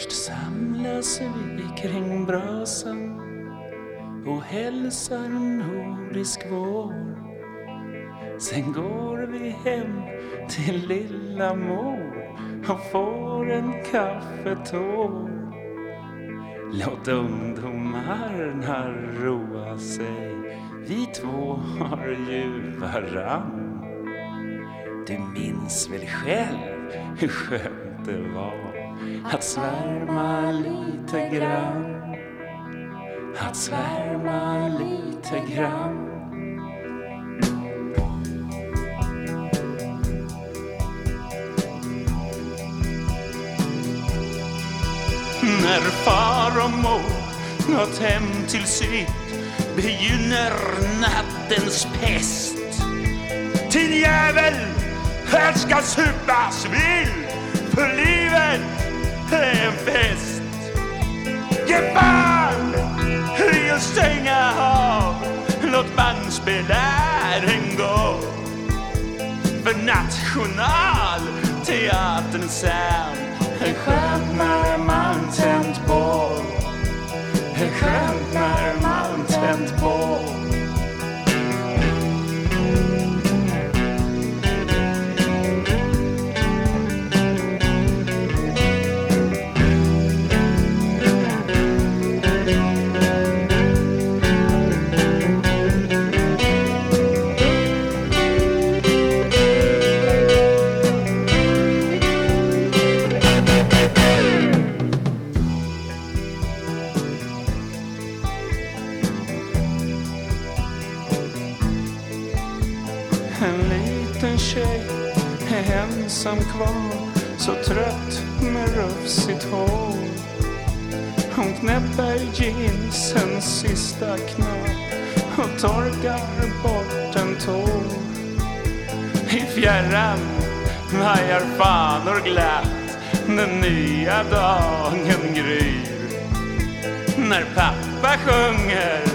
Först samlas vi kring brasan och hälsar nordisk vår. Sen går vi hem till lilla mor och får en kaffetår. Låt ungdomarna roa sig, vi två har ju varann. Du minns väl själv hur skönt det var att svärma lite grann. Att svärma lite grann. När far och mor nått hem till sitt begynner nattens pest. Till jävel, här ska supas vilt Ge fan i att stänga av, låt bandspelaren gå. För nationalteaterns sen en skönt man tänder En liten tjej är ensam kvar Så trött med rufsigt hår. Hon knäpper jeansens sista knapp och torkar bort en tår. I fjärran vajar fanor glatt Den nya dagen gryr. När pappa sjunger